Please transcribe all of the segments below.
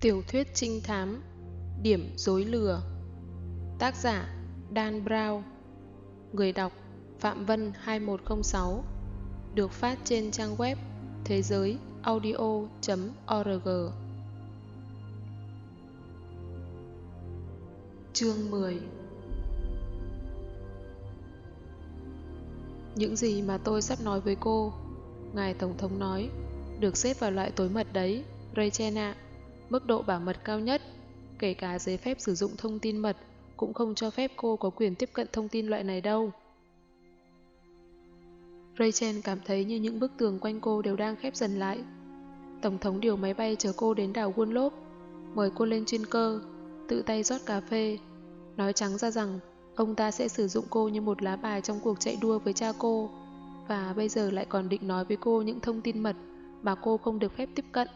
Tiểu thuyết trinh thám, Điểm dối lừa. Tác giả, Dan Brown. Người đọc, Phạm Vân 2106 Được phát trên trang web thế giới audio.org Chương 10 Những gì mà tôi sắp nói với cô, Ngài Tổng thống nói, Được xếp vào loại tối mật đấy, Rachel ạ. Mức độ bảo mật cao nhất, Kể cả giấy phép sử dụng thông tin mật, Cũng không cho phép cô có quyền tiếp cận thông tin loại này đâu. Rachel cảm thấy như những bức tường quanh cô đều đang khép dần lại. Tổng thống điều máy bay chở cô đến đảo Wunlop Mời cô lên chuyên cơ, Tự tay rót cà phê, Nói trắng ra rằng Ông ta sẽ sử dụng cô như một lá bài trong cuộc chạy đua với cha cô, Và bây giờ lại còn định nói với cô những thông tin mật Mà cô không được phép tiếp cận.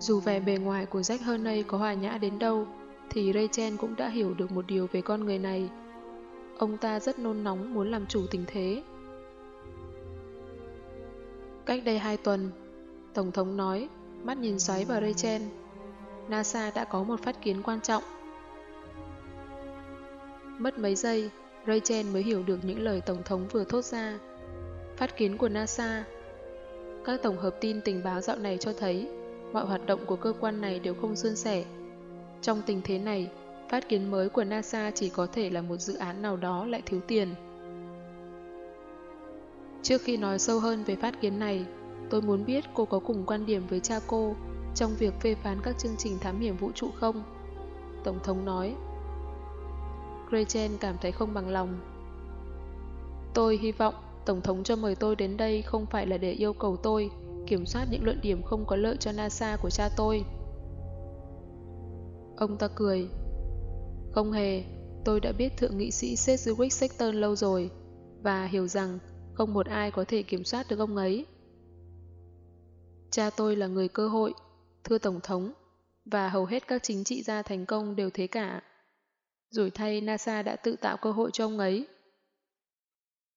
Dù vẻ bề ngoài của Jack Hernay có hòa nhã đến đâu Thì Rachel cũng đã hiểu được một điều về con người này. Ông ta rất nôn nóng muốn làm chủ tình thế. Cách đây hai tuần Tổng thống nói Mắt nhìn xoáy vào Rachel NASA đã có một phát kiến quan trọng. Mất mấy giây, Rachel mới hiểu được những lời Tổng thống vừa thốt ra. Phát kiến của NASA Các tổng hợp tin tình báo dạo này cho thấy mọi hoạt động của cơ quan này đều không suôn sẻ. Trong tình thế này, phát kiến mới của NASA chỉ có thể là một dự án nào đó lại thiếu tiền. Trước khi nói sâu hơn về phát kiến này, tôi muốn biết cô có cùng quan điểm với cha cô trong việc phê phán các chương trình thám hiểm vũ trụ không? Tổng thống nói. Gretchen cảm thấy không bằng lòng. Tôi hy vọng Tổng thống cho mời tôi đến đây không phải là để yêu cầu tôi kiểm soát những luận điểm không có lợi cho NASA của cha tôi. Ông ta cười. Không hề, tôi đã biết thượng nghị sĩ Cedric Sexton lâu rồi và hiểu rằng không một ai có thể kiểm soát được ông ấy. Cha tôi là người cơ hội, thưa Tổng thống, và hầu hết các chính trị gia thành công đều thế cả. Rồi thay NASA đã tự tạo cơ hội cho ông ấy.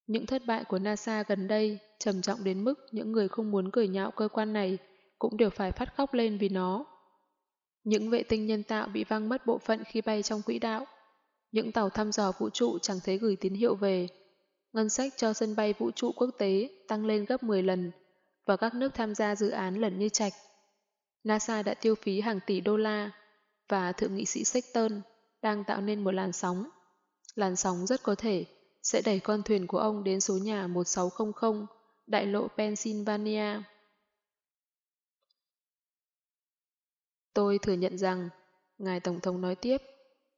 Những thất bại của NASA gần đây trầm trọng đến mức những người không muốn cười nhạo cơ quan này cũng đều phải phát khóc lên vì nó. Những vệ tinh nhân tạo bị văng mất bộ phận khi bay trong quỹ đạo. Những tàu thăm dò vũ trụ chẳng thấy gửi tín hiệu về. Ngân sách cho sân bay vũ trụ quốc tế tăng lên gấp 10 lần và các nước tham gia dự án lần như trạch. NASA đã tiêu phí hàng tỷ đô la và Thượng nghị sĩ Sexton đang tạo nên một làn sóng. Làn sóng rất có thể sẽ đẩy con thuyền của ông đến số nhà 1600, đại lộ Pennsylvania. Tôi thừa nhận rằng, Ngài Tổng thống nói tiếp,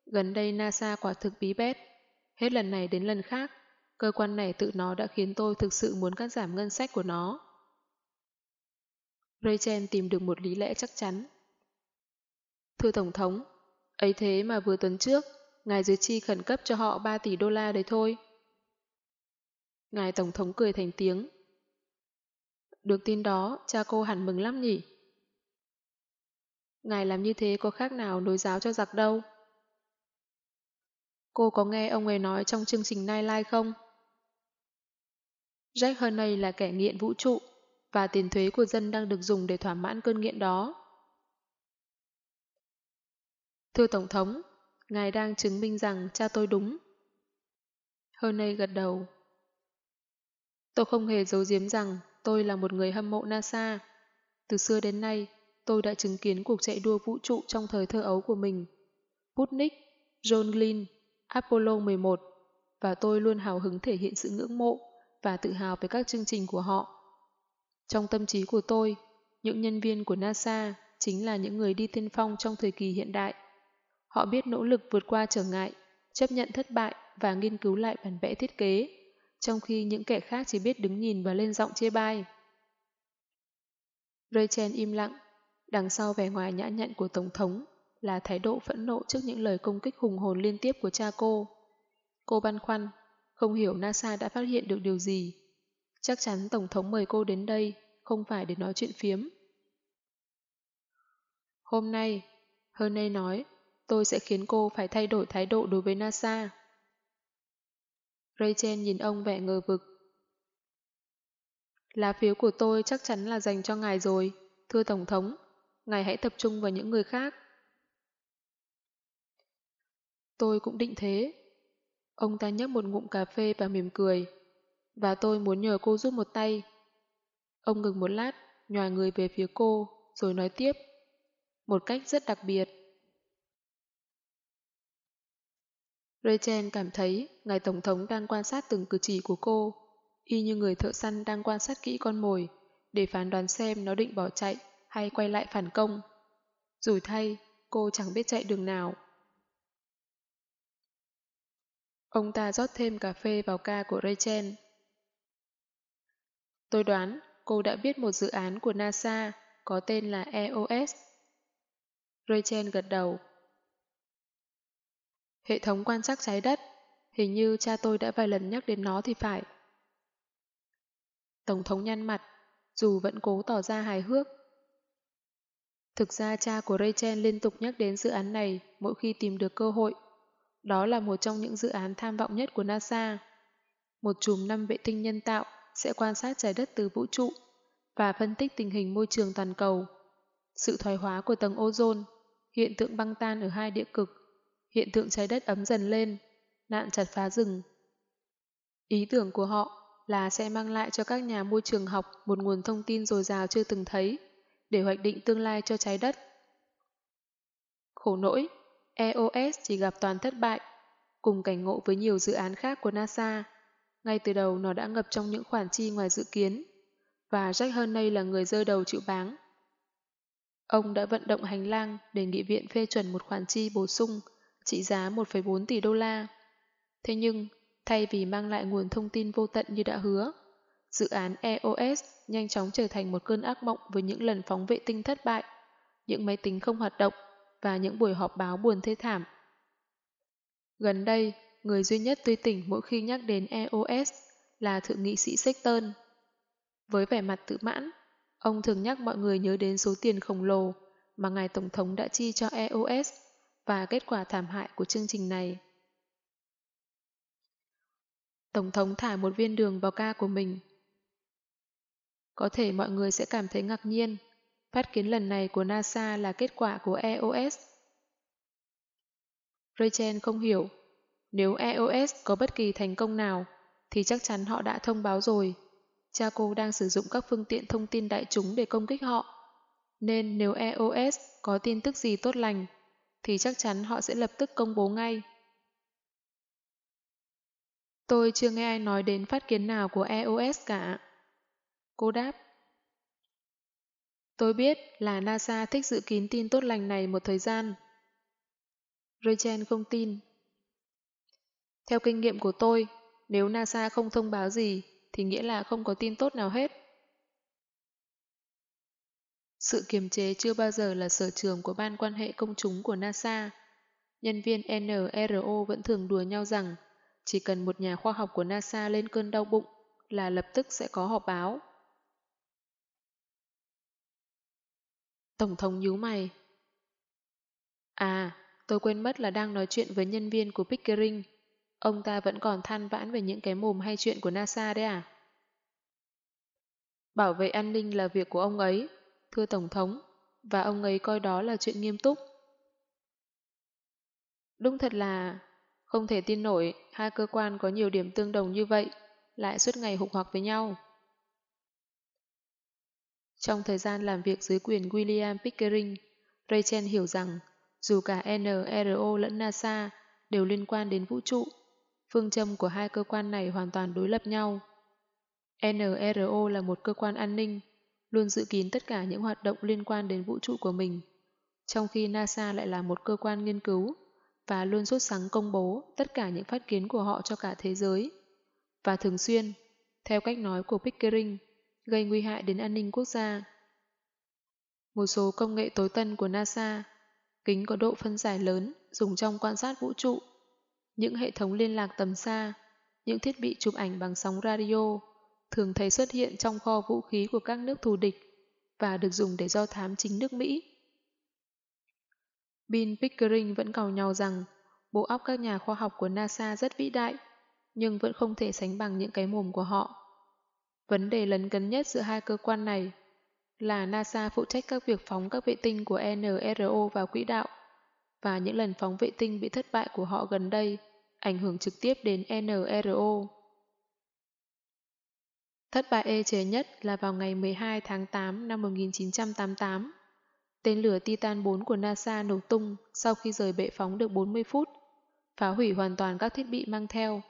gần đây NASA quả thực bí bét. Hết lần này đến lần khác, cơ quan này tự nó đã khiến tôi thực sự muốn cắt giảm ngân sách của nó. Rachel tìm được một lý lẽ chắc chắn. Thưa Tổng thống, ấy thế mà vừa tuần trước, ngài dưới chi khẩn cấp cho họ 3 tỷ đô la đấy thôi. Ngài Tổng thống cười thành tiếng. Được tin đó, cha cô hẳn mừng lắm nhỉ? Ngài làm như thế có khác nào nối giáo cho giặc đâu? Cô có nghe ông ấy nói trong chương trình Nightline không? Jack Hernay là kẻ nghiện vũ trụ và tiền thuế của dân đang được dùng để thỏa mãn cơn nghiện đó. Thưa Tổng thống, Ngài đang chứng minh rằng cha tôi đúng. Hernay gật đầu. Tôi không hề giấu giếm rằng tôi là một người hâm mộ NASA. Từ xưa đến nay, tôi đã chứng kiến cuộc chạy đua vũ trụ trong thời thơ ấu của mình. Sputnik, John Glenn, Apollo 11 và tôi luôn hào hứng thể hiện sự ngưỡng mộ và tự hào về các chương trình của họ. Trong tâm trí của tôi, những nhân viên của NASA chính là những người đi tiên phong trong thời kỳ hiện đại. Họ biết nỗ lực vượt qua trở ngại, chấp nhận thất bại và nghiên cứu lại bản vẽ thiết kế, trong khi những kẻ khác chỉ biết đứng nhìn và lên giọng chê bai. Rachel im lặng, đằng sau vẻ ngoài nhã nhặn của Tổng thống là thái độ phẫn nộ trước những lời công kích hùng hồn liên tiếp của cha cô. Cô băn khoăn, không hiểu NASA đã phát hiện được điều gì. Chắc chắn Tổng thống mời cô đến đây không phải để nói chuyện phiếm. Hôm nay, Hernay nói, tôi sẽ khiến cô phải thay đổi thái độ đối với NASA. Rachel nhìn ông vẻ ngờ vực. Lá phiếu của tôi chắc chắn là dành cho ngài rồi, thưa Tổng thống. ngài hãy tập trung vào những người khác. Tôi cũng định thế. Ông ta nhấp một ngụm cà phê và mỉm cười. Và tôi muốn nhờ cô giúp một tay. Ông ngừng một lát, nhòa người về phía cô, rồi nói tiếp. Một cách rất đặc biệt. Rachel cảm thấy ngài Tổng thống đang quan sát từng cử chỉ của cô, y như người thợ săn đang quan sát kỹ con mồi, để phán đoán xem nó định bỏ chạy hay quay lại phản công. Rủi thay, cô chẳng biết chạy đường nào. Ông ta rót thêm cà phê vào ca của Rachel. Tôi đoán cô đã biết một dự án của NASA có tên là EOS. Rachel gật đầu. Hệ thống quan trắc trái đất, hình như cha tôi đã vài lần nhắc đến nó thì phải. Tổng thống nhăn mặt, dù vẫn cố tỏ ra hài hước. Thực ra cha của Rachel liên tục nhắc đến dự án này mỗi khi tìm được cơ hội. Đó là một trong những dự án tham vọng nhất của NASA. Một chùm năm vệ tinh nhân tạo sẽ quan sát trái đất từ vũ trụ và phân tích tình hình môi trường toàn cầu, sự thoái hóa của tầng ozone, hiện tượng băng tan ở hai địa cực, hiện tượng trái đất ấm dần lên, nạn chặt phá rừng. Ý tưởng của họ là sẽ mang lại cho các nhà môi trường học một nguồn thông tin dồi dào chưa từng thấy để hoạch định tương lai cho trái đất. Khổ nỗi, EOS chỉ gặp toàn thất bại, cùng cảnh ngộ với nhiều dự án khác của NASA. Ngay từ đầu nó đã ngập trong những khoản chi ngoài dự kiến, và Jack Hernay là người rơi đầu chịu báng. Ông đã vận động hành lang để nghị viện phê chuẩn một khoản chi bổ sung trị giá 1,4 tỷ đô la. Thế nhưng, thay vì mang lại nguồn thông tin vô tận như đã hứa, dự án EOS nhanh chóng trở thành một cơn ác mộng với những lần phóng vệ tinh thất bại, những máy tính không hoạt động và những buổi họp báo buồn thê thảm. Gần đây, người duy nhất tươi tỉnh mỗi khi nhắc đến EOS là Thượng nghị sĩ Sexton. Với vẻ mặt tự mãn, ông thường nhắc mọi người nhớ đến số tiền khổng lồ mà ngài Tổng thống đã chi cho EOS và kết quả thảm hại của chương trình này. Tổng thống thả một viên đường vào ca của mình. Có thể mọi người sẽ cảm thấy ngạc nhiên Phát kiến lần này của NASA là kết quả của EOS. Rachel không hiểu, nếu EOS có bất kỳ thành công nào, thì chắc chắn họ đã thông báo rồi. Cha cô đang sử dụng các phương tiện thông tin đại chúng để công kích họ. Nên nếu EOS có tin tức gì tốt lành, thì chắc chắn họ sẽ lập tức công bố ngay. Tôi chưa nghe ai nói đến phát kiến nào của EOS cả. Cô đáp. Tôi biết là NASA thích giữ kín tin tốt lành này một thời gian. Rachel không tin. Theo kinh nghiệm của tôi, nếu NASA không thông báo gì thì nghĩa là không có tin tốt nào hết. Sự kiềm chế chưa bao giờ là sở trường của ban quan hệ công chúng của NASA. Nhân viên NRO vẫn thường đùa nhau rằng chỉ cần một nhà khoa học của NASA lên cơn đau bụng là lập tức sẽ có họp báo. Tổng thống nhíu mày. À, tôi quên mất là đang nói chuyện với nhân viên của Pickering. Ông ta vẫn còn than vãn về những cái mồm hay chuyện của NASA đấy à? Bảo vệ an ninh là việc của ông ấy, thưa Tổng thống, và ông ấy coi đó là chuyện nghiêm túc. Đúng thật là không thể tin nổi hai cơ quan có nhiều điểm tương đồng như vậy lại suốt ngày hục hoặc với nhau. Trong thời gian làm việc dưới quyền William Pickering, Rachel hiểu rằng dù cả NRO lẫn NASA đều liên quan đến vũ trụ, phương châm của hai cơ quan này hoàn toàn đối lập nhau. NRO là một cơ quan an ninh, luôn giữ kín tất cả những hoạt động liên quan đến vũ trụ của mình, trong khi NASA lại là một cơ quan nghiên cứu và luôn sốt sắng công bố tất cả những phát kiến của họ cho cả thế giới. Và thường xuyên, theo cách nói của Pickering, gây nguy hại đến an ninh quốc gia. Một số công nghệ tối tân của NASA, kính có độ phân giải lớn dùng trong quan sát vũ trụ, những hệ thống liên lạc tầm xa, những thiết bị chụp ảnh bằng sóng radio thường thấy xuất hiện trong kho vũ khí của các nước thù địch và được dùng để do thám chính nước Mỹ. Bill Pickering vẫn cầu nhau rằng bộ óc các nhà khoa học của NASA rất vĩ đại, nhưng vẫn không thể sánh bằng những cái mồm của họ. Vấn đề lấn cấn nhất giữa hai cơ quan này là NASA phụ trách các việc phóng các vệ tinh của NRO vào quỹ đạo, và những lần phóng vệ tinh bị thất bại của họ gần đây ảnh hưởng trực tiếp đến NRO. Thất bại ê chế nhất là vào ngày 12 tháng 8 năm 1988. Tên lửa Titan 4 của NASA nổ tung sau khi rời bệ phóng được 40 phút, phá hủy hoàn toàn các thiết bị mang theo.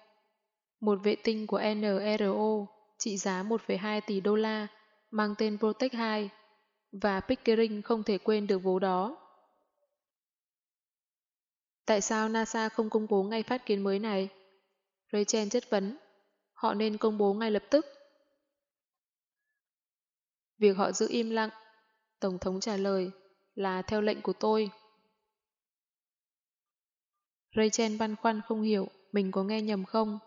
Một vệ tinh của NRO trị giá 1,2 tỷ đô la mang tên Protect 2 và Pickering không thể quên được vố đó. Tại sao NASA không công bố ngay phát kiến mới này? Rachel chất vấn. Họ nên công bố ngay lập tức. Việc họ giữ im lặng, Tổng thống trả lời, là theo lệnh của tôi. Rachel băn khoăn không hiểu mình có nghe nhầm không.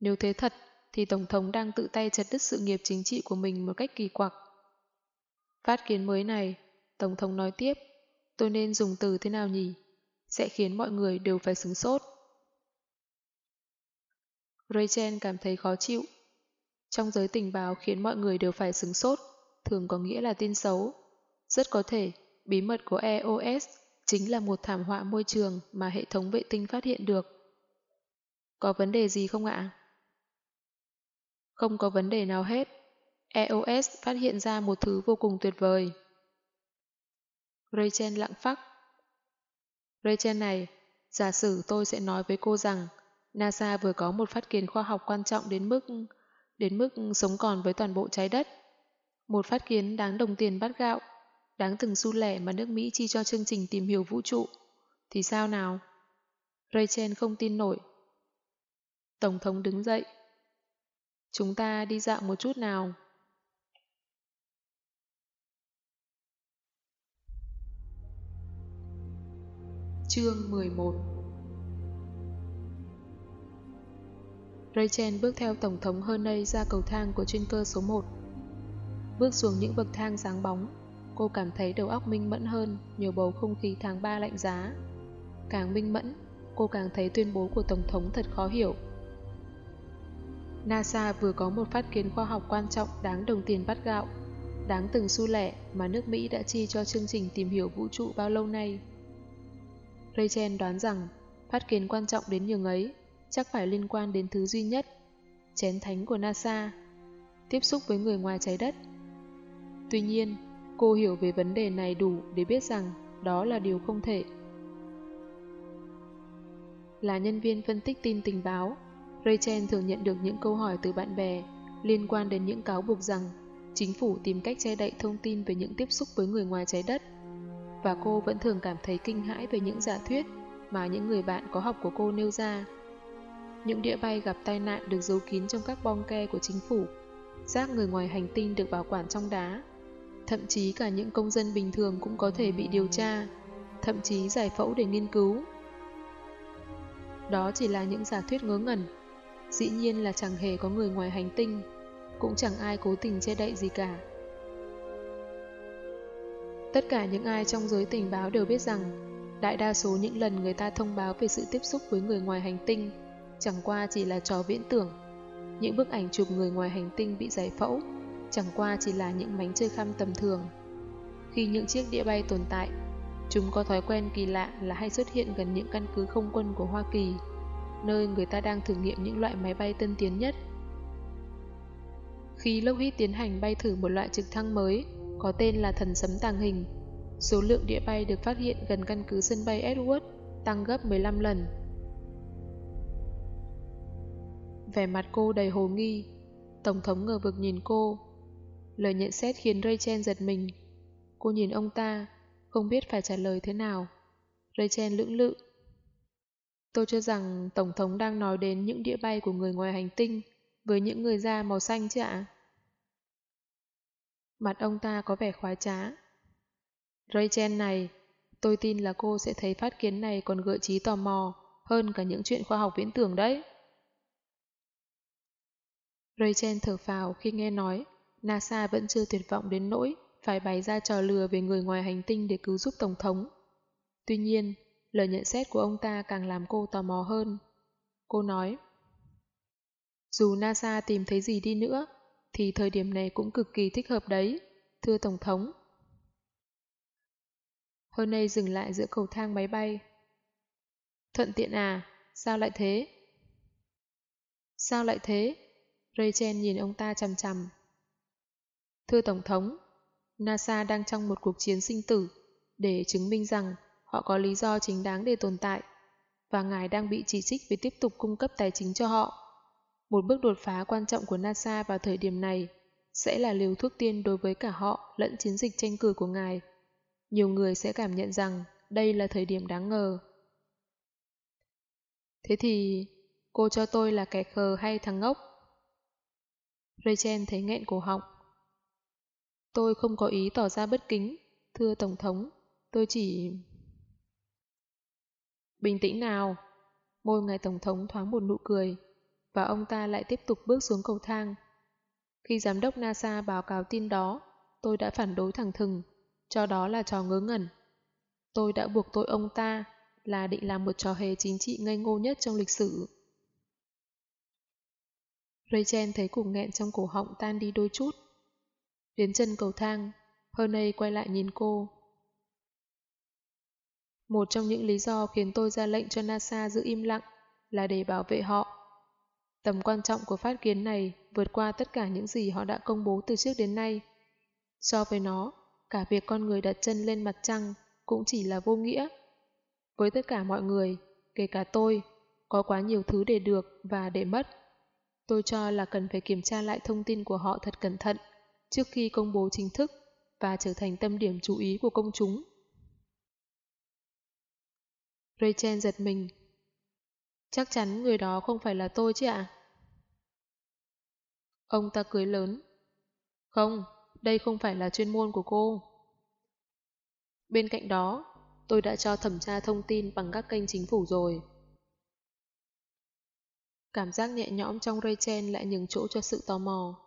Nếu thế thật, thì Tổng thống đang tự tay chặt đứt sự nghiệp chính trị của mình một cách kỳ quặc. Phát kiến mới này, Tổng thống nói tiếp, tôi nên dùng từ thế nào nhỉ? Sẽ khiến mọi người đều phải sửng sốt. Rachel cảm thấy khó chịu. Trong giới tình báo khiến mọi người đều phải sửng sốt, thường có nghĩa là tin xấu. Rất có thể, bí mật của EOS chính là một thảm họa môi trường mà hệ thống vệ tinh phát hiện được. Có vấn đề gì không ạ? Không có vấn đề nào hết. EOS phát hiện ra một thứ vô cùng tuyệt vời. Rachel lặng phắc. Rachel này, giả sử tôi sẽ nói với cô rằng NASA vừa có một phát kiến khoa học quan trọng đến mức đến mức sống còn với toàn bộ trái đất. Một phát kiến đáng đồng tiền bát gạo, đáng từng xu lẻ mà nước Mỹ chi cho chương trình tìm hiểu vũ trụ. Thì sao nào? Rachel không tin nổi. Tổng thống đứng dậy. Chúng ta đi dạo một chút nào. Chương 11 Rachel bước theo Tổng thống Herney ra cầu thang của chuyên cơ số 1. Bước xuống những bậc thang sáng bóng, cô cảm thấy đầu óc minh mẫn hơn nhờ bầu không khí tháng 3 lạnh giá. Càng minh mẫn, cô càng thấy tuyên bố của Tổng thống thật khó hiểu. NASA vừa có một phát kiến khoa học quan trọng đáng đồng tiền bắt gạo, đáng từng xu lẻ mà nước Mỹ đã chi cho chương trình tìm hiểu vũ trụ bao lâu nay. Rachel đoán rằng phát kiến quan trọng đến nhường ấy chắc phải liên quan đến thứ duy nhất, chén thánh của NASA, tiếp xúc với người ngoài trái đất. Tuy nhiên, cô hiểu về vấn đề này đủ để biết rằng đó là điều không thể. Là nhân viên phân tích tin tình báo, Rachel thường nhận được những câu hỏi từ bạn bè liên quan đến những cáo buộc rằng chính phủ tìm cách che đậy thông tin về những tiếp xúc với người ngoài trái đất. Và cô vẫn thường cảm thấy kinh hãi về những giả thuyết mà những người bạn có học của cô nêu ra. Những đĩa bay gặp tai nạn được giấu kín trong các bong ke của chính phủ, rác người ngoài hành tinh được bảo quản trong đá. Thậm chí cả những công dân bình thường cũng có thể bị điều tra, thậm chí giải phẫu để nghiên cứu. Đó chỉ là những giả thuyết ngớ ngẩn Dĩ nhiên là chẳng hề có người ngoài hành tinh, cũng chẳng ai cố tình che đậy gì cả. Tất cả những ai trong giới tình báo đều biết rằng đại đa số những lần người ta thông báo về sự tiếp xúc với người ngoài hành tinh chẳng qua chỉ là trò viễn tưởng. Những bức ảnh chụp người ngoài hành tinh bị giải phẫu chẳng qua chỉ là những mánh chơi khăm tầm thường. Khi những chiếc đĩa bay tồn tại, chúng có thói quen kỳ lạ là hay xuất hiện gần những căn cứ không quân của Hoa Kỳ nơi người ta đang thử nghiệm những loại máy bay tân tiến nhất. Khi Lockheed tiến hành bay thử một loại trực thăng mới, có tên là thần sấm tàng hình, số lượng đĩa bay được phát hiện gần căn cứ sân bay Edward tăng gấp 15 lần. Vẻ mặt cô đầy hồ nghi, Tổng thống ngờ vực nhìn cô. Lời nhận xét khiến Rachel giật mình. Cô nhìn ông ta, không biết phải trả lời thế nào. Rachel lưỡng lự. Tôi cho rằng Tổng thống đang nói đến những đĩa bay của người ngoài hành tinh với những người da màu xanh chứ ạ? Mặt ông ta có vẻ khoái trá. Rachel này, tôi tin là cô sẽ thấy phát kiến này còn gợi trí tò mò hơn cả những chuyện khoa học viễn tưởng đấy. Rachel thở phào khi nghe nói NASA vẫn chưa tuyệt vọng đến nỗi phải bày ra trò lừa về người ngoài hành tinh để cứu giúp Tổng thống. Tuy nhiên, Lời nhận xét của ông ta càng làm cô tò mò hơn. Cô nói, dù NASA tìm thấy gì đi nữa, thì thời điểm này cũng cực kỳ thích hợp đấy. thưa Tổng thống. Hernay dừng lại giữa cầu thang máy bay. Thuận tiện à, sao lại thế? Sao lại thế? Rachel nhìn ông ta chằm chằm. Thưa Tổng thống, NASA đang trong một cuộc chiến sinh tử để chứng minh rằng họ có lý do chính đáng để tồn tại và ngài đang bị chỉ trích vì tiếp tục cung cấp tài chính cho họ. Một bước đột phá quan trọng của NASA vào thời điểm này sẽ là liều thuốc tiên đối với cả họ lẫn chiến dịch tranh cử của ngài. Nhiều người sẽ cảm nhận rằng đây là thời điểm đáng ngờ. Thế thì cô cho tôi là kẻ khờ hay thằng ngốc? Rachel thấy nghẹn cổ họng. Tôi không có ý tỏ ra bất kính, thưa Tổng thống, tôi chỉ... Bình tĩnh nào. Môi ngài Tổng thống thoáng một nụ cười, và ông ta lại tiếp tục bước xuống cầu thang. Khi giám đốc NASA báo cáo tin đó, tôi đã phản đối thẳng thừng, cho đó là trò ngớ ngẩn. Tôi đã buộc tội ông ta là định làm một trò hề chính trị ngây ngô nhất trong lịch sử. Rachel thấy cục nghẹn trong cổ họng tan đi đôi chút. Đến chân cầu thang, Hernay quay lại nhìn cô. Một trong những lý do khiến tôi ra lệnh cho NASA giữ im lặng là để bảo vệ họ. Tầm quan trọng của phát kiến này vượt qua tất cả những gì họ đã công bố từ trước đến nay. So với nó, cả việc con người đặt chân lên mặt trăng cũng chỉ là vô nghĩa. Với tất cả mọi người, kể cả tôi, có quá nhiều thứ để được và để mất. Tôi cho là cần phải kiểm tra lại thông tin của họ thật cẩn thận trước khi công bố chính thức và trở thành tâm điểm chú ý của công chúng. Rachel giật mình. Chắc chắn người đó không phải là tôi chứ ạ? Ông ta cười lớn. Không, đây không phải là chuyên môn của cô. Bên cạnh đó, tôi đã cho thẩm tra thông tin bằng các kênh chính phủ rồi. Cảm giác nhẹ nhõm trong Rachel lại nhường chỗ cho sự tò mò.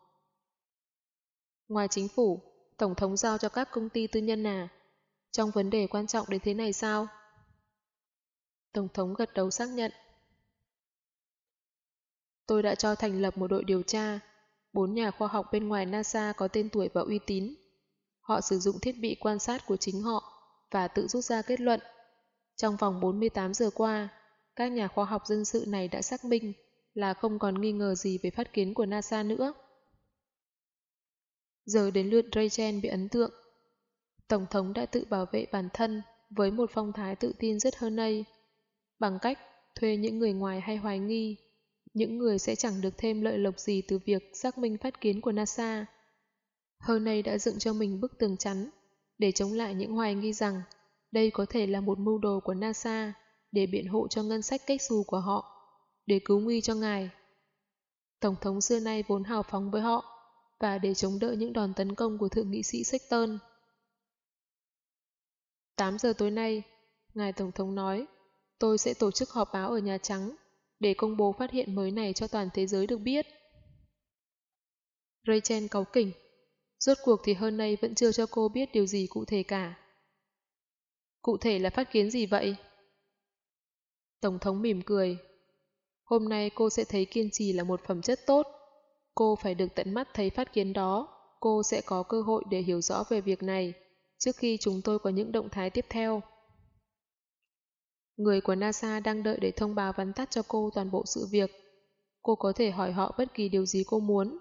Ngoài chính phủ, Tổng thống giao cho các công ty tư nhân à? Trong vấn đề quan trọng đến thế này sao? Tổng thống gật đầu xác nhận. Tôi đã cho thành lập một đội điều tra. Bốn nhà khoa học bên ngoài NASA có tên tuổi và uy tín. Họ sử dụng thiết bị quan sát của chính họ và tự rút ra kết luận. Trong vòng 48 giờ qua, các nhà khoa học dân sự này đã xác minh là không còn nghi ngờ gì về phát kiến của NASA nữa. Giờ đến lượt Rachel bị ấn tượng. Tổng thống đã tự bảo vệ bản thân với một phong thái tự tin rất hơn nay, bằng cách thuê những người ngoài hay hoài nghi, những người sẽ chẳng được thêm lợi lộc gì từ việc xác minh phát kiến của NASA. Hơn nay đã dựng cho mình bức tường chắn để chống lại những hoài nghi rằng đây có thể là một mưu đồ của NASA để biện hộ cho ngân sách cách xù của họ, để cứu nguy cho ngài. Tổng thống xưa nay vốn hào phóng với họ, và để chống đỡ những đòn tấn công của Thượng nghị sĩ Sexton. 8 giờ tối nay, Ngài Tổng thống nói, tôi sẽ tổ chức họp báo ở Nhà Trắng để công bố phát hiện mới này cho toàn thế giới được biết. Rachel cáu kỉnh. Rốt cuộc thì hơn nay vẫn chưa cho cô biết điều gì cụ thể cả. Cụ thể là phát kiến gì vậy? Tổng thống mỉm cười. Hôm nay cô sẽ thấy kiên trì là một phẩm chất tốt. Cô phải được tận mắt thấy phát kiến đó, cô sẽ có cơ hội để hiểu rõ về việc này trước khi chúng tôi có những động thái tiếp theo. Người của NASA đang đợi để thông báo vắn tắt cho cô toàn bộ sự việc. Cô có thể hỏi họ bất kỳ điều gì cô muốn.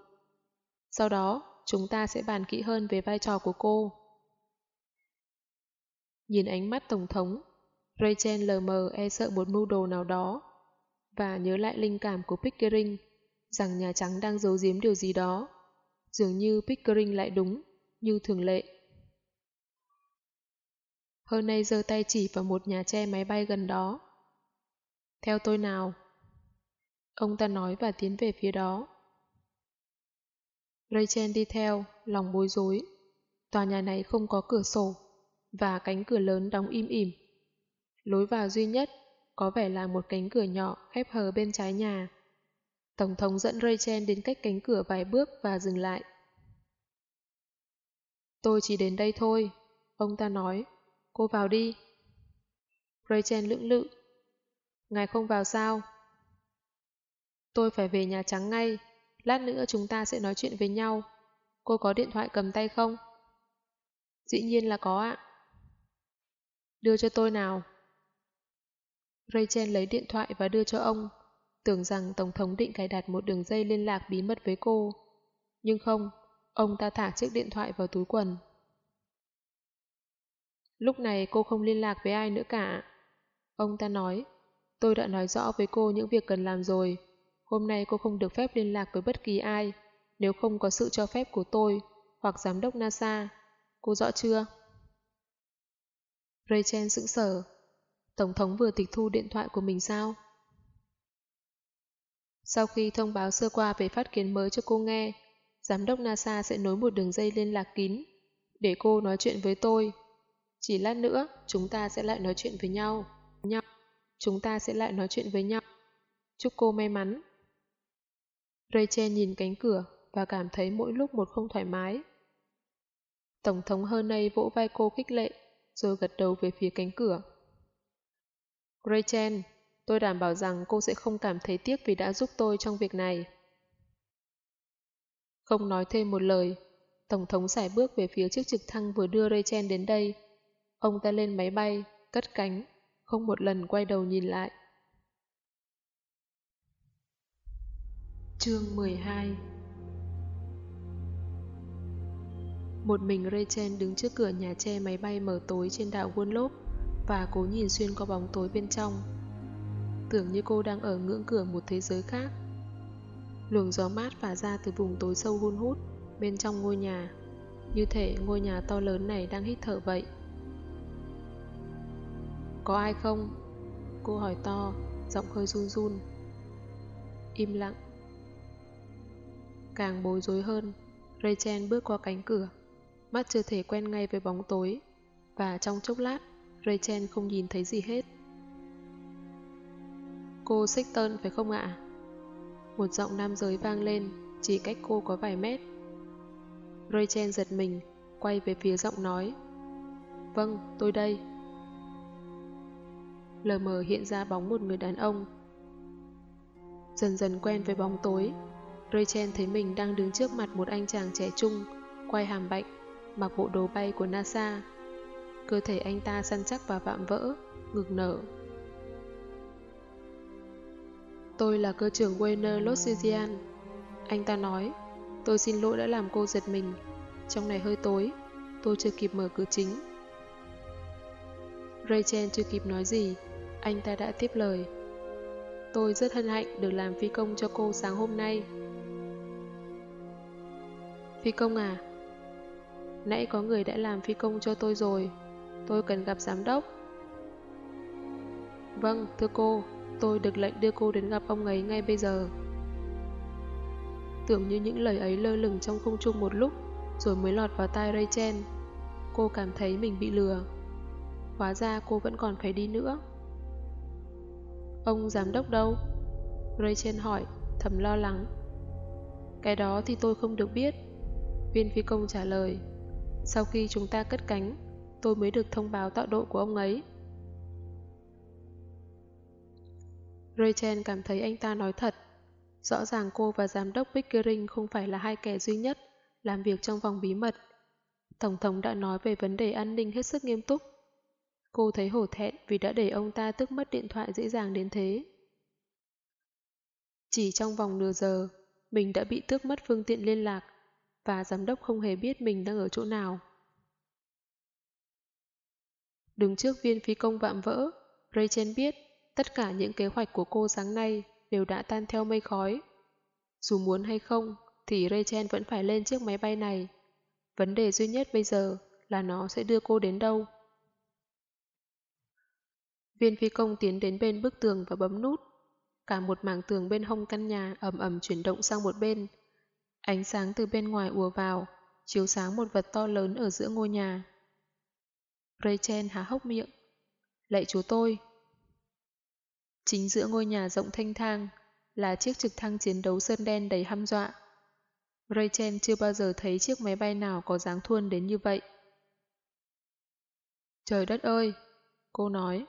Sau đó, chúng ta sẽ bàn kỹ hơn về vai trò của cô. Nhìn ánh mắt Tổng thống, Rachel lờ mờ e sợ một mưu đồ nào đó và nhớ lại linh cảm của Pickering rằng Nhà Trắng đang giấu giếm điều gì đó. Dường như Pickering lại đúng, như thường lệ. Hơn nay giơ tay chỉ vào một nhà che máy bay gần đó. Theo tôi nào. Ông ta nói và tiến về phía đó. Rachel đi theo, lòng bối rối. Tòa nhà này không có cửa sổ, và cánh cửa lớn đóng im ỉm. Lối vào duy nhất có vẻ là một cánh cửa nhỏ khép hờ bên trái nhà. Tổng thống dẫn Rachel đến cách cánh cửa vài bước và dừng lại. Tôi chỉ đến đây thôi, ông ta nói. Cô vào đi. Rachel lưỡng lự. Ngài không vào sao? Tôi phải về Nhà Trắng ngay. Lát nữa chúng ta sẽ nói chuyện với nhau. Cô có điện thoại cầm tay không? Dĩ nhiên là có ạ. Đưa cho tôi nào. Rachel lấy điện thoại và đưa cho ông, tưởng rằng Tổng thống định cài đặt một đường dây liên lạc bí mật với cô. Nhưng không, ông ta thả chiếc điện thoại vào túi quần. Lúc này cô không liên lạc với ai nữa cả. Ông ta nói, tôi đã nói rõ với cô những việc cần làm rồi. Hôm nay cô không được phép liên lạc với bất kỳ ai, nếu không có sự cho phép của tôi hoặc giám đốc NASA. Cô rõ chưa? Rachel sững sờ. Tổng thống vừa tịch thu điện thoại của mình sao? Sau khi thông báo sơ qua về phát kiến mới cho cô nghe, giám đốc NASA sẽ nối một đường dây liên lạc kín để cô nói chuyện với tôi. Chỉ lát nữa, chúng ta sẽ lại nói chuyện với nhau. nhau. Chúng ta sẽ lại nói chuyện với nhau. Chúc cô may mắn. Rachel nhìn cánh cửa và cảm thấy mỗi lúc một không thoải mái. Tổng thống Hernay vỗ vai cô khích lệ, rồi gật đầu về phía cánh cửa. Rachel, tôi đảm bảo rằng cô sẽ không cảm thấy tiếc vì đã giúp tôi trong việc này. Không nói thêm một lời, Tổng thống xài bước về phía chiếc trực thăng vừa đưa Rachel đến đây. Ông ta lên máy bay, cất cánh, không một lần quay đầu nhìn lại. Chương 12 Một mình Rachel đứng trước cửa nhà che máy bay mở tối trên đảo Wunlop và cố nhìn xuyên qua bóng tối bên trong. Tưởng như cô đang ở ngưỡng cửa một thế giới khác. Luồng gió mát phả ra từ vùng tối sâu hun hút bên trong ngôi nhà. Như thể ngôi nhà to lớn này đang hít thở vậy. Có ai không? Cô hỏi to, giọng hơi run run. Im lặng. Càng bối rối hơn, Rachel bước qua cánh cửa. Mắt chưa thể quen ngay với bóng tối. Và trong chốc lát, Rachel không nhìn thấy gì hết. Cô Sexton phải không ạ? Một giọng nam giới vang lên, chỉ cách cô có vài mét. Rachel giật mình, quay về phía giọng nói. Vâng, tôi đây. Lờ mờ hiện ra bóng một người đàn ông. Dần dần quen với bóng tối, Rachel thấy mình đang đứng trước mặt một anh chàng trẻ trung, quay hàm bệnh, mặc bộ đồ bay của NASA. Cơ thể anh ta săn chắc và vạm vỡ, ngực nở. Tôi là cơ trưởng Wayner Lossizian. Anh ta nói, tôi xin lỗi đã làm cô giật mình. Trong này hơi tối, tôi chưa kịp mở cửa chính. Rachel chưa kịp nói gì, anh ta đã tiếp lời. Tôi rất hân hạnh được làm phi công cho cô sáng hôm nay. Phi công à? Nãy có người đã làm phi công cho tôi rồi. Tôi cần gặp giám đốc. Vâng, thưa cô, tôi được lệnh đưa cô đến gặp ông ấy ngay bây giờ. Tưởng như những lời ấy lơ lửng trong không trung một lúc, rồi mới lọt vào tai Rachel. Cô cảm thấy mình bị lừa. Hóa ra cô vẫn còn phải đi nữa. Ông giám đốc đâu? Rachel hỏi, thầm lo lắng. Cái đó thì tôi không được biết. Viên phi công trả lời. Sau khi chúng ta cất cánh, tôi mới được thông báo tọa độ của ông ấy. Rachel cảm thấy anh ta nói thật. Rõ ràng cô và giám đốc Pickering không phải là hai kẻ duy nhất làm việc trong vòng bí mật. Tổng thống đã nói về vấn đề an ninh hết sức nghiêm túc. Cô thấy hổ thẹn vì đã để ông ta tức mất điện thoại dễ dàng đến thế. Chỉ trong vòng nửa giờ, mình đã bị tước mất phương tiện liên lạc và giám đốc không hề biết mình đang ở chỗ nào. Đứng trước viên phi công vạm vỡ, Rachel biết tất cả những kế hoạch của cô sáng nay đều đã tan theo mây khói. Dù muốn hay không, thì Rachel vẫn phải lên chiếc máy bay này. Vấn đề duy nhất bây giờ là nó sẽ đưa cô đến đâu. Viên phi công tiến đến bên bức tường và bấm nút. Cả một mảng tường bên hông căn nhà ầm ầm chuyển động sang một bên. Ánh sáng từ bên ngoài ùa vào, chiếu sáng một vật to lớn ở giữa ngôi nhà. Rachel há hốc miệng. Lạy chú tôi! Chính giữa ngôi nhà rộng thanh thang là chiếc trực thăng chiến đấu sơn đen đầy hăm dọa. Rachel chưa bao giờ thấy chiếc máy bay nào có dáng thuôn đến như vậy. Trời đất ơi! Cô nói.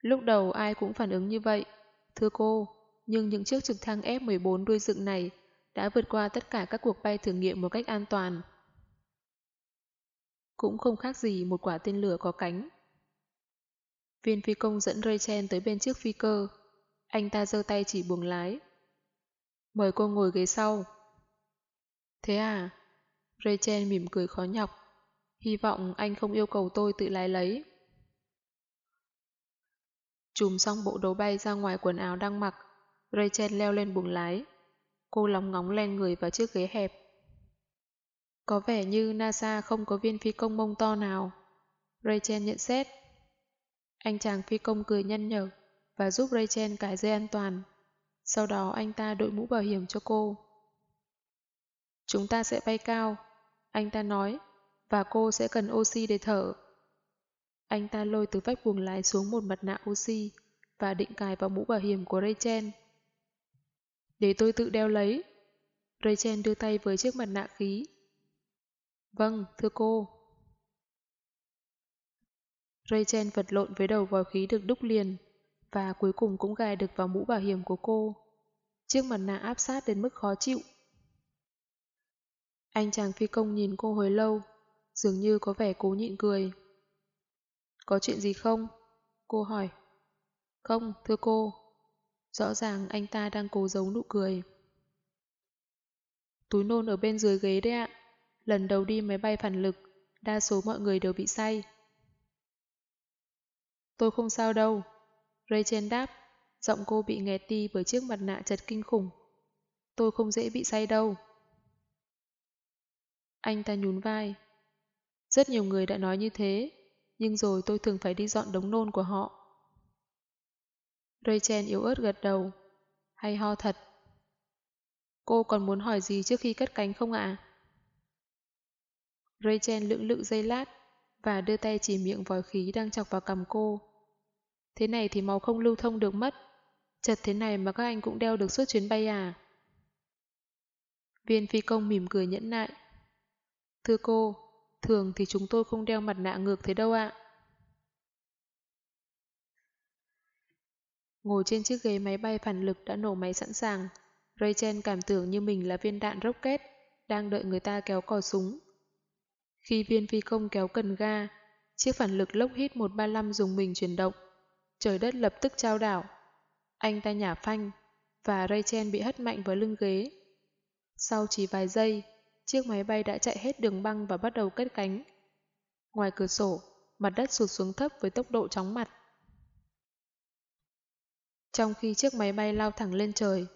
Lúc đầu ai cũng phản ứng như vậy. Thưa cô, nhưng những chiếc trực thăng F-14 đuôi dựng này đã vượt qua tất cả các cuộc bay thử nghiệm một cách an toàn cũng không khác gì một quả tên lửa có cánh. Viên phi công dẫn Rachel tới bên trước phi cơ. Anh ta giơ tay chỉ buồng lái. Mời cô ngồi ghế sau. Thế à? Rachel mỉm cười khó nhọc. Hy vọng anh không yêu cầu tôi tự lái lấy. Chùm xong bộ đấu bay ra ngoài quần áo đang mặc, Rachel leo lên buồng lái. Cô lóng ngóng len người vào chiếc ghế hẹp. Có vẻ như NASA không có viên phi công mông to nào. Rachel nhận xét. Anh chàng phi công cười nhân nhở và giúp Rachel cài dây an toàn. Sau đó anh ta đội mũ bảo hiểm cho cô. Chúng ta sẽ bay cao, anh ta nói, và cô sẽ cần oxy để thở. Anh ta lôi từ vách buồng lái xuống một mặt nạ oxy và định cài vào mũ bảo hiểm của Rachel. Để tôi tự đeo lấy. Rachel đưa tay với chiếc mặt nạ khí. Vâng, thưa cô. Rachel vật lộn với đầu vòi khí được đúc liền và cuối cùng cũng gài được vào mũ bảo hiểm của cô. Chiếc mặt nạ áp sát đến mức khó chịu. Anh chàng phi công nhìn cô hồi lâu, dường như có vẻ cố nhịn cười. Có chuyện gì không? Cô hỏi. Không, thưa cô. Rõ ràng anh ta đang cố giấu nụ cười. Túi nôn ở bên dưới ghế đấy ạ. Lần đầu đi máy bay phản lực, đa số mọi người đều bị say. Tôi không sao đâu. Rachel đáp, giọng cô bị nghẹt đi bởi chiếc mặt nạ chật kinh khủng. Tôi không dễ bị say đâu. Anh ta nhún vai. Rất nhiều người đã nói như thế, nhưng rồi tôi thường phải đi dọn đống nôn của họ. Rachel yếu ớt gật đầu. Hay ho thật. Cô còn muốn hỏi gì trước khi cất cánh không ạ? Rachel lưỡng lự dây lát và đưa tay chỉ miệng vòi khí đang chọc vào cầm cô. Thế này thì máu không lưu thông được mất. Chật thế này mà các anh cũng đeo được suốt chuyến bay à? Viên phi công mỉm cười nhẫn nại. Thưa cô, thường thì chúng tôi không đeo mặt nạ ngược thế đâu ạ. Ngồi trên chiếc ghế máy bay phản lực đã nổ máy sẵn sàng, Rachel cảm tưởng như mình là viên đạn rocket, đang đợi người ta kéo cò súng. Khi viên phi công kéo cần ga, chiếc phản lực lốc hít 135 dùng mình chuyển động. Trời đất lập tức trao đảo. Anh ta nhả phanh, và Rachel bị hất mạnh vào lưng ghế. Sau chỉ vài giây, chiếc máy bay đã chạy hết đường băng và bắt đầu cất cánh. Ngoài cửa sổ, mặt đất sụt xuống thấp với tốc độ chóng mặt. Trong khi chiếc máy bay lao thẳng lên trời,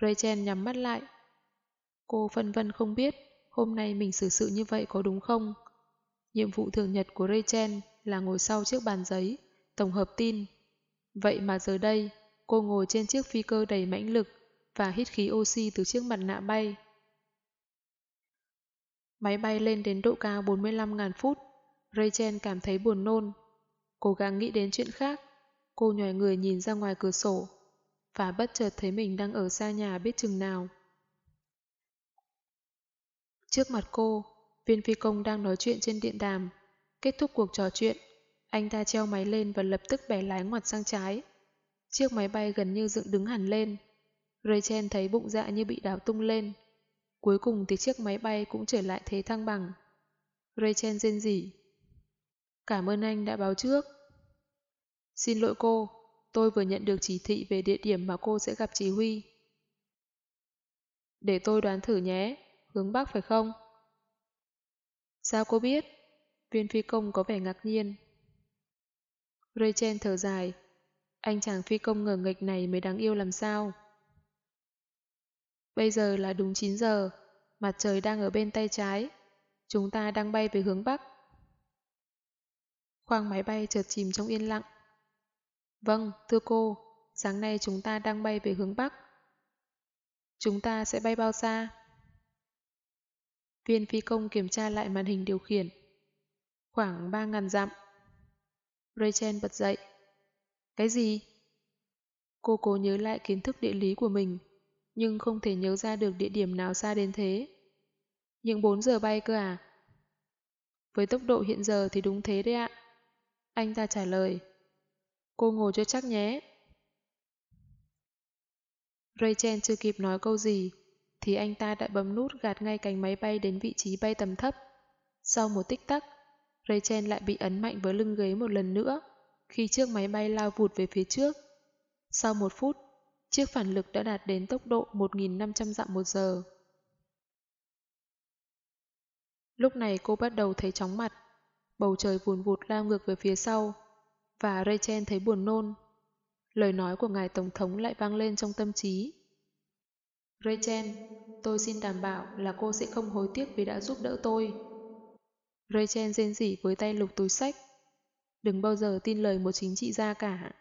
Rachel nhắm mắt lại. Cô phân vân không biết hôm nay mình xử sự như vậy có đúng không? Nhiệm vụ thường nhật của Rachel là ngồi sau chiếc bàn giấy, tổng hợp tin. Vậy mà giờ đây, cô ngồi trên chiếc phi cơ đầy mãnh lực và hít khí oxy từ chiếc mặt nạ bay. Máy bay lên đến độ cao 45.000 phút, Rachel cảm thấy buồn nôn. Cố gắng nghĩ đến chuyện khác, cô nhòi người nhìn ra ngoài cửa sổ và bất chợt thấy mình đang ở xa nhà biết chừng nào. Trước mặt cô, viên phi công đang nói chuyện trên điện đàm. Kết thúc cuộc trò chuyện, anh ta treo máy lên và lập tức bẻ lái ngoặt sang trái. Chiếc máy bay gần như dựng đứng hẳn lên. Rachel thấy bụng dạ như bị đào tung lên. Cuối cùng thì chiếc máy bay cũng trở lại thế thăng bằng. Rachel rên rỉ. Cảm ơn anh đã báo trước. Xin lỗi cô, tôi vừa nhận được chỉ thị về địa điểm mà cô sẽ gặp chỉ huy. Để tôi đoán thử nhé, hướng Bắc phải không? Sao cô biết? Viên phi công có vẻ ngạc nhiên. Rachel thở dài. Anh chàng phi công ngờ nghịch này mới đáng yêu làm sao? Bây giờ là đúng 9 giờ, mặt trời đang ở bên tay trái. Chúng ta đang bay về hướng Bắc. Khoang máy bay chợt chìm trong yên lặng. Vâng, thưa cô, sáng nay chúng ta đang bay về hướng Bắc. Chúng ta sẽ bay bao xa? Viên phi công kiểm tra lại màn hình điều khiển. Khoảng 3.000 dặm. Rachel bật dậy. Cái gì? Cô cố nhớ lại kiến thức địa lý của mình, nhưng không thể nhớ ra được địa điểm nào xa đến thế. Những 4 giờ bay cơ à? Với tốc độ hiện giờ thì đúng thế đấy ạ. Anh ta trả lời. Cô ngồi cho chắc nhé. Rachel chưa kịp nói câu gì, thì anh ta đã bấm nút gạt ngay cánh máy bay đến vị trí bay tầm thấp. Sau một tích tắc, Rachel lại bị ấn mạnh với lưng ghế một lần nữa, khi chiếc máy bay lao vụt về phía trước. Sau một phút, chiếc phản lực đã đạt đến tốc độ 1.500 dặm một giờ. Lúc này cô bắt đầu thấy chóng mặt, bầu trời vùn vụt lao ngược về phía sau, và Rachel thấy buồn nôn. Lời nói của ngài Tổng thống lại vang lên trong tâm trí. Rachel, tôi xin đảm bảo là cô sẽ không hối tiếc vì đã giúp đỡ tôi. Rachel rên rỉ với tay lục túi sách. Đừng bao giờ tin lời một chính trị gia cả.